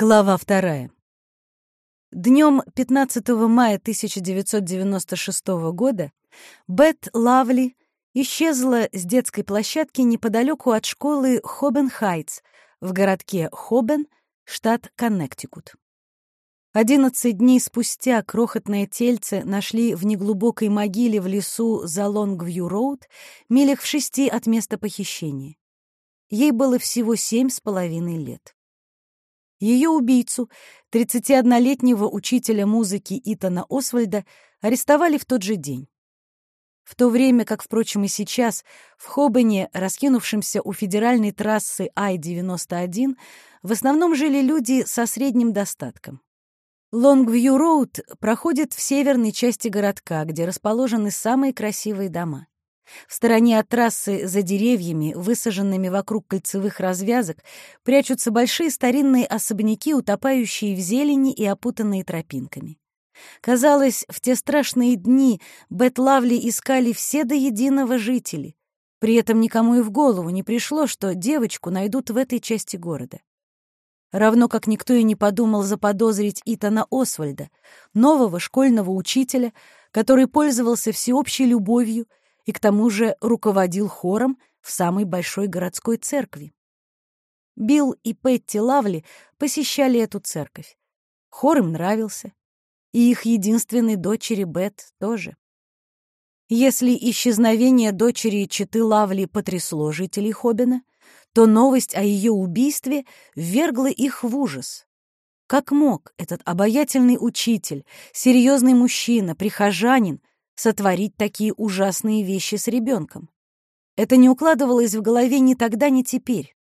Глава вторая. Днем 15 мая 1996 года Бет Лавли исчезла с детской площадки неподалеку от школы Хобен-Хайтс в городке Хобен, штат Коннектикут. Одиннадцать дней спустя крохотное тельце нашли в неглубокой могиле в лесу за Лонгвью-Роуд, милях в шести от места похищения. Ей было всего семь с половиной лет. Ее убийцу, 31-летнего учителя музыки Итана Освальда, арестовали в тот же день. В то время, как, впрочем, и сейчас, в Хобане, раскинувшемся у федеральной трассы Ай-91, в основном жили люди со средним достатком. Лонгвью-Роуд проходит в северной части городка, где расположены самые красивые дома. В стороне от трассы, за деревьями, высаженными вокруг кольцевых развязок, прячутся большие старинные особняки, утопающие в зелени и опутанные тропинками. Казалось, в те страшные дни Бет Лавли искали все до единого жители. При этом никому и в голову не пришло, что девочку найдут в этой части города. Равно как никто и не подумал заподозрить Итана Освальда, нового школьного учителя, который пользовался всеобщей любовью и к тому же руководил хором в самой большой городской церкви. Билл и Петти Лавли посещали эту церковь. Хор им нравился, и их единственной дочери Бет тоже. Если исчезновение дочери Читы Лавли потрясло жителей Хоббина, то новость о ее убийстве ввергла их в ужас. Как мог этот обаятельный учитель, серьезный мужчина, прихожанин сотворить такие ужасные вещи с ребенком. Это не укладывалось в голове ни тогда, ни теперь.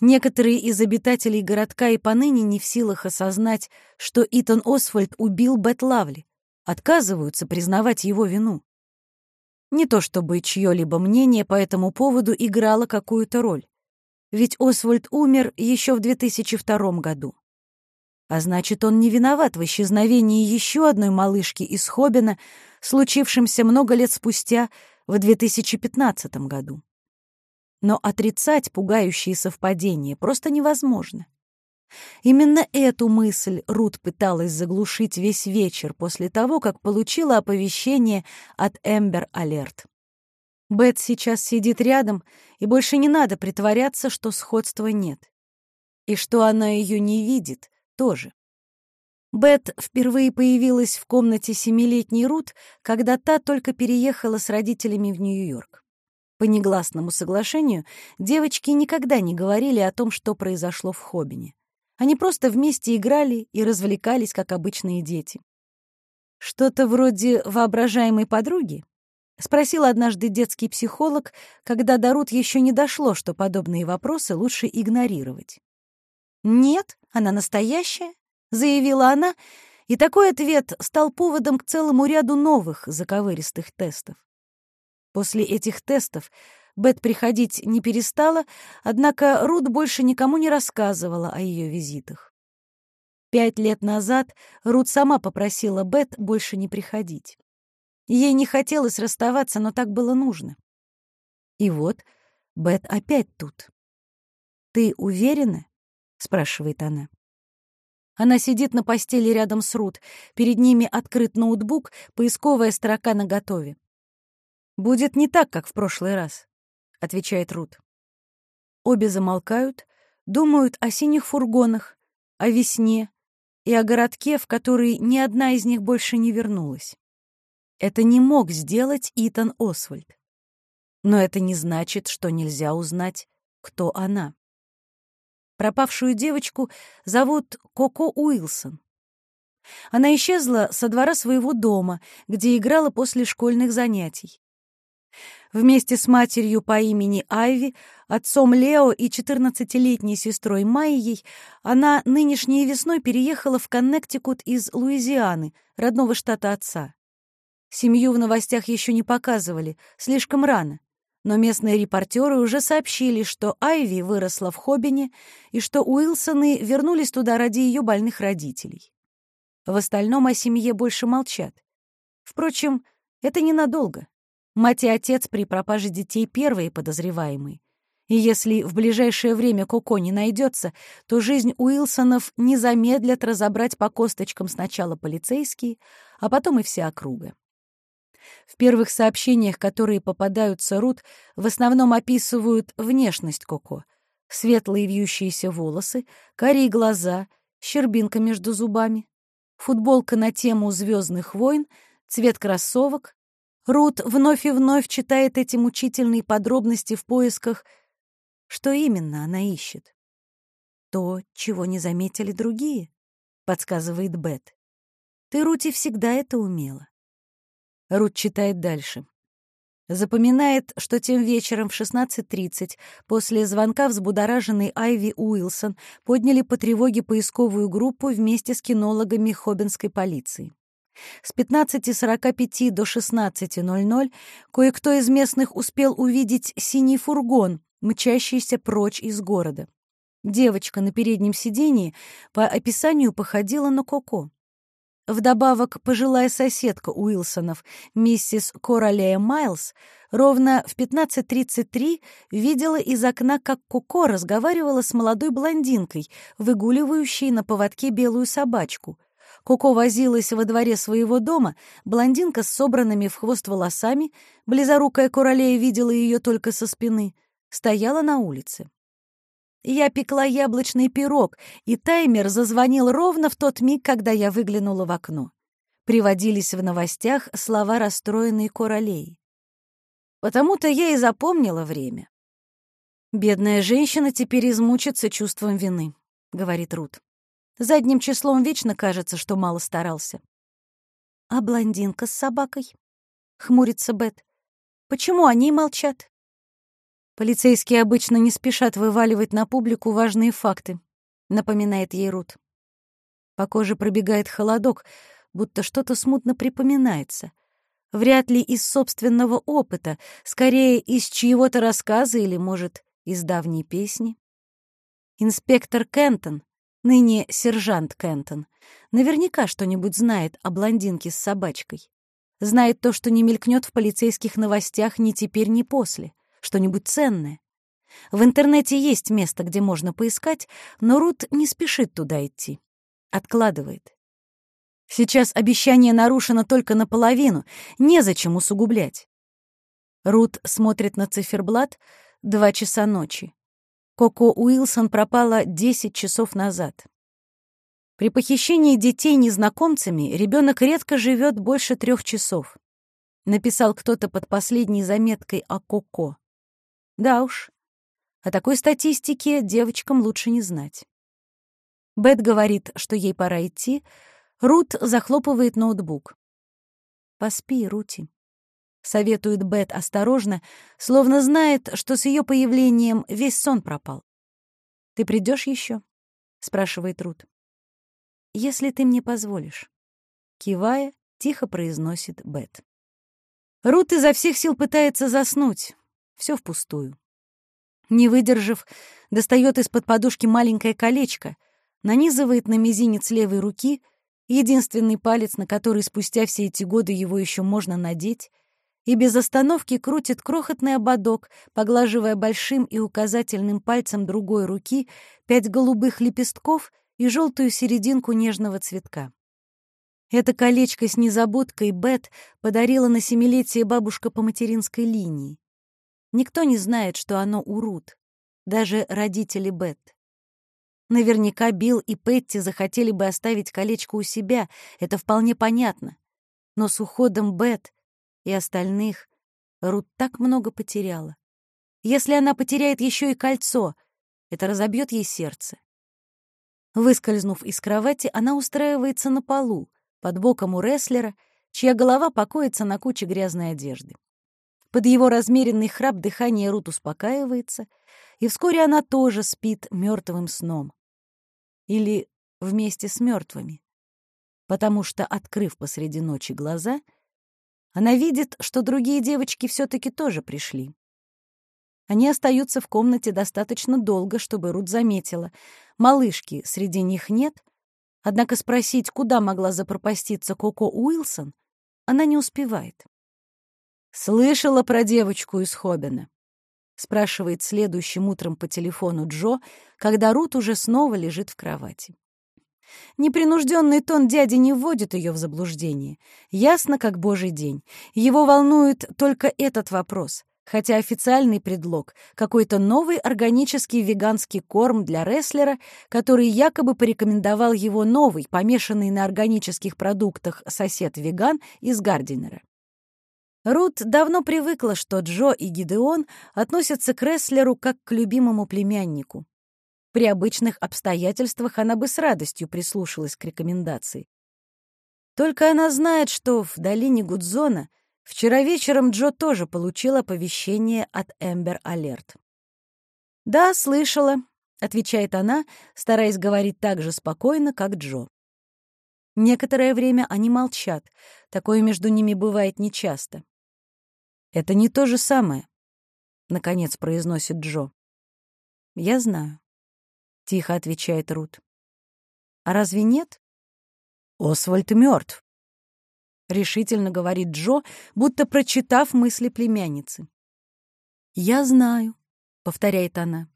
Некоторые из обитателей городка и поныне не в силах осознать, что Итан Освальд убил Бет Лавли, отказываются признавать его вину. Не то чтобы чье-либо мнение по этому поводу играло какую-то роль. Ведь Освальд умер еще в 2002 году. А значит, он не виноват в исчезновении еще одной малышки из Хоббина, случившемся много лет спустя, в 2015 году. Но отрицать пугающие совпадения просто невозможно. Именно эту мысль Рут пыталась заглушить весь вечер после того, как получила оповещение от Эмбер Алерт. Бет сейчас сидит рядом, и больше не надо притворяться, что сходства нет. И что она ее не видит, тоже. Бет впервые появилась в комнате семилетней Рут, когда та только переехала с родителями в Нью-Йорк. По негласному соглашению девочки никогда не говорили о том, что произошло в Хоббине. Они просто вместе играли и развлекались, как обычные дети. «Что-то вроде воображаемой подруги?» — спросил однажды детский психолог, когда до Рут еще не дошло, что подобные вопросы лучше игнорировать. «Нет, она настоящая», — заявила она, и такой ответ стал поводом к целому ряду новых заковыристых тестов. После этих тестов Бет приходить не перестала, однако Рут больше никому не рассказывала о ее визитах. Пять лет назад Рут сама попросила Бет больше не приходить. Ей не хотелось расставаться, но так было нужно. И вот Бет опять тут. «Ты уверена?» — спрашивает она. Она сидит на постели рядом с Рут. Перед ними открыт ноутбук, поисковая строка наготове. «Будет не так, как в прошлый раз», — отвечает Рут. Обе замолкают, думают о синих фургонах, о весне и о городке, в который ни одна из них больше не вернулась. Это не мог сделать Итан Освальд. Но это не значит, что нельзя узнать, кто она. Пропавшую девочку зовут Коко Уилсон. Она исчезла со двора своего дома, где играла после школьных занятий. Вместе с матерью по имени Айви, отцом Лео и 14-летней сестрой Майей она нынешней весной переехала в Коннектикут из Луизианы, родного штата отца. Семью в новостях еще не показывали, слишком рано но местные репортеры уже сообщили, что Айви выросла в Хоббине и что Уилсоны вернулись туда ради ее больных родителей. В остальном о семье больше молчат. Впрочем, это ненадолго. Мать и отец при пропаже детей первые подозреваемые. И если в ближайшее время Коко не найдется, то жизнь Уилсонов не замедлят разобрать по косточкам сначала полицейские, а потом и вся округа. В первых сообщениях, которые попадаются Рут, в основном описывают внешность Коко. Светлые вьющиеся волосы, карие глаза, щербинка между зубами, футболка на тему «Звездных войн», цвет кроссовок. Рут вновь и вновь читает эти мучительные подробности в поисках что именно она ищет? То, чего не заметили другие, подсказывает Бет. Ты, Рути, всегда это умела. Рут читает дальше. Запоминает, что тем вечером в 16.30 после звонка взбудораженной Айви Уилсон подняли по тревоге поисковую группу вместе с кинологами Хоббинской полиции. С 15.45 до 16.00 кое-кто из местных успел увидеть синий фургон, мчащийся прочь из города. Девочка на переднем сидении по описанию походила на Коко. Вдобавок, пожилая соседка Уилсонов, миссис Королея Майлз, ровно в 15.33 видела из окна, как Коко разговаривала с молодой блондинкой, выгуливающей на поводке белую собачку. Коко возилась во дворе своего дома, блондинка с собранными в хвост волосами, близорукая Королея видела ее только со спины — стояла на улице. Я пекла яблочный пирог, и таймер зазвонил ровно в тот миг, когда я выглянула в окно. Приводились в новостях слова расстроенной королей. Потому-то я и запомнила время. «Бедная женщина теперь измучится чувством вины», — говорит Рут. «Задним числом вечно кажется, что мало старался». «А блондинка с собакой?» — хмурится Бет. «Почему они молчат?» Полицейские обычно не спешат вываливать на публику важные факты, напоминает ей Рут. По коже пробегает холодок, будто что-то смутно припоминается. Вряд ли из собственного опыта, скорее из чьего-то рассказа или, может, из давней песни. Инспектор Кентон, ныне сержант Кентон, наверняка что-нибудь знает о блондинке с собачкой. Знает то, что не мелькнет в полицейских новостях ни теперь, ни после что-нибудь ценное. В интернете есть место, где можно поискать, но Рут не спешит туда идти. Откладывает. Сейчас обещание нарушено только наполовину, незачем усугублять. Рут смотрит на циферблат два часа ночи. Коко Уилсон пропала 10 часов назад. При похищении детей незнакомцами ребенок редко живет больше трех часов. Написал кто-то под последней заметкой о Коко. Да уж, о такой статистике девочкам лучше не знать. Бет говорит, что ей пора идти. Рут захлопывает ноутбук. «Поспи, Рути», — советует Бет осторожно, словно знает, что с ее появлением весь сон пропал. «Ты придешь еще?» — спрашивает Рут. «Если ты мне позволишь». Кивая, тихо произносит Бет. Рут изо всех сил пытается заснуть, все впустую. Не выдержав, достает из-под подушки маленькое колечко, нанизывает на мизинец левой руки, единственный палец, на который спустя все эти годы его еще можно надеть, и без остановки крутит крохотный ободок, поглаживая большим и указательным пальцем другой руки пять голубых лепестков и желтую серединку нежного цветка. Это колечко с незабудкой Бет подарила на семилетие бабушка по материнской линии. Никто не знает, что оно урут, даже родители Бет. Наверняка Билл и Петти захотели бы оставить колечко у себя, это вполне понятно. Но с уходом Бет и остальных Рут так много потеряла. Если она потеряет еще и кольцо, это разобьет ей сердце. Выскользнув из кровати, она устраивается на полу, под боком у рестлера, чья голова покоится на куче грязной одежды. Под его размеренный храп дыхание Рут успокаивается, и вскоре она тоже спит мертвым сном. Или вместе с мертвыми. Потому что, открыв посреди ночи глаза, она видит, что другие девочки все-таки тоже пришли. Они остаются в комнате достаточно долго, чтобы Рут заметила. Малышки среди них нет, однако спросить, куда могла запропаститься Коко Уилсон, она не успевает. Слышала про девочку из Хоббина. — спрашивает следующим утром по телефону Джо, когда Рут уже снова лежит в кровати. Непринужденный тон дяди не вводит ее в заблуждение. Ясно, как божий день. Его волнует только этот вопрос, хотя официальный предлог — какой-то новый органический веганский корм для рестлера, который якобы порекомендовал его новый, помешанный на органических продуктах сосед-веган из Гардинера. Рут давно привыкла, что Джо и Гидеон относятся к рестлеру как к любимому племяннику. При обычных обстоятельствах она бы с радостью прислушалась к рекомендации. Только она знает, что в долине Гудзона вчера вечером Джо тоже получил оповещение от Эмбер Алерт. «Да, слышала», — отвечает она, стараясь говорить так же спокойно, как Джо. Некоторое время они молчат. Такое между ними бывает нечасто. «Это не то же самое», — наконец произносит Джо. «Я знаю», — тихо отвечает Рут. «А разве нет?» «Освальд мертв», — решительно говорит Джо, будто прочитав мысли племянницы. «Я знаю», — повторяет она.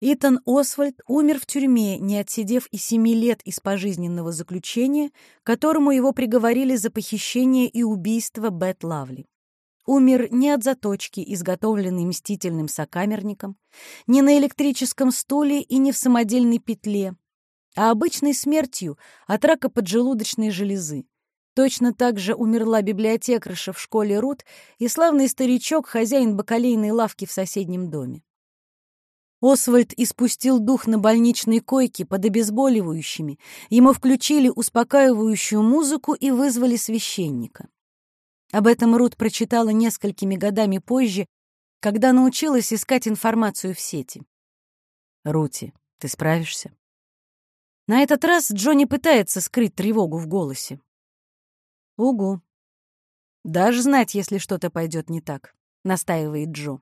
Итан Освальд умер в тюрьме, не отсидев и семи лет из пожизненного заключения, которому его приговорили за похищение и убийство Бет Лавли умер не от заточки, изготовленной мстительным сокамерником, не на электрическом стуле и не в самодельной петле, а обычной смертью от рака поджелудочной железы. Точно так же умерла библиотекарша в школе Рут и славный старичок, хозяин бакалейной лавки в соседнем доме. Освальд испустил дух на больничной койке под обезболивающими, ему включили успокаивающую музыку и вызвали священника. Об этом Рут прочитала несколькими годами позже, когда научилась искать информацию в сети. «Рути, ты справишься?» На этот раз Джонни пытается скрыть тревогу в голосе. «Угу. Даже знать, если что-то пойдет не так», — настаивает Джо.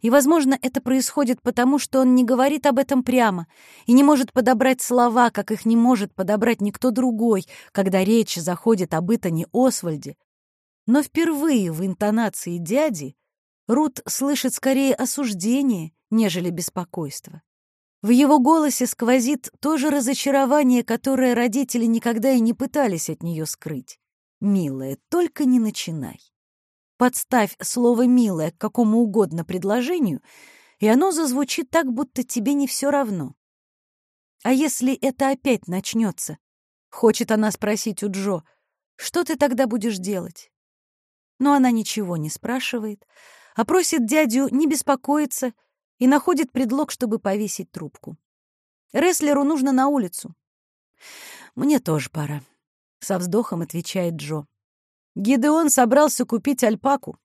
И, возможно, это происходит потому, что он не говорит об этом прямо и не может подобрать слова, как их не может подобрать никто другой, когда речь заходит об Итане Освальде, но впервые в интонации дяди Рут слышит скорее осуждение, нежели беспокойство. В его голосе сквозит то же разочарование, которое родители никогда и не пытались от нее скрыть. «Милая, только не начинай». Подставь слово «милая» к какому угодно предложению, и оно зазвучит так, будто тебе не все равно. А если это опять начнется? Хочет она спросить у Джо, что ты тогда будешь делать? Но она ничего не спрашивает, а просит дядю не беспокоиться и находит предлог, чтобы повесить трубку. Рестлеру нужно на улицу. «Мне тоже пора», — со вздохом отвечает Джо. Гидеон собрался купить альпаку.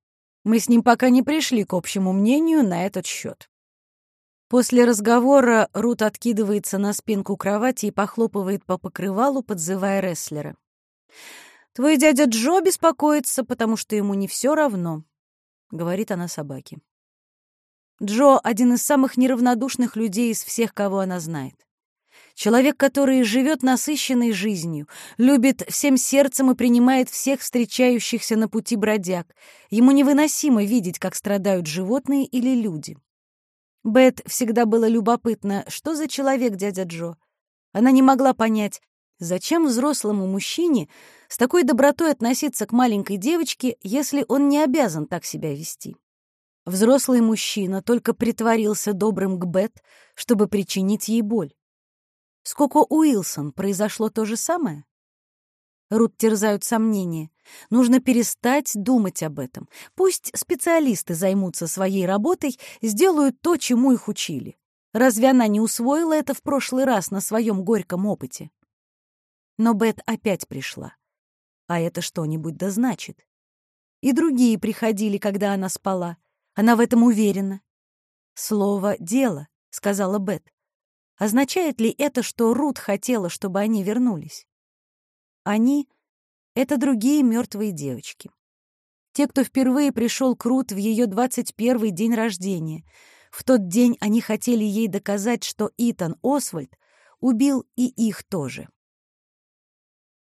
Мы с ним пока не пришли к общему мнению на этот счет. После разговора Рут откидывается на спинку кровати и похлопывает по покрывалу, подзывая рестлера. «Твой дядя Джо беспокоится, потому что ему не все равно», — говорит она собаке. Джо — один из самых неравнодушных людей из всех, кого она знает. Человек, который живет насыщенной жизнью, любит всем сердцем и принимает всех встречающихся на пути бродяг. Ему невыносимо видеть, как страдают животные или люди. Бет всегда было любопытно, что за человек дядя Джо. Она не могла понять, Зачем взрослому мужчине с такой добротой относиться к маленькой девочке, если он не обязан так себя вести? Взрослый мужчина только притворился добрым к Бет, чтобы причинить ей боль. С Коко Уилсон произошло то же самое? Рут терзают сомнения. Нужно перестать думать об этом. Пусть специалисты займутся своей работой, сделают то, чему их учили. Разве она не усвоила это в прошлый раз на своем горьком опыте? Но Бет опять пришла. А это что-нибудь да значит. И другие приходили, когда она спала. Она в этом уверена. «Слово «дело», — сказала Бет. Означает ли это, что Рут хотела, чтобы они вернулись? Они — это другие мертвые девочки. Те, кто впервые пришел к Рут в ее 21-й день рождения. В тот день они хотели ей доказать, что Итан Освальд убил и их тоже.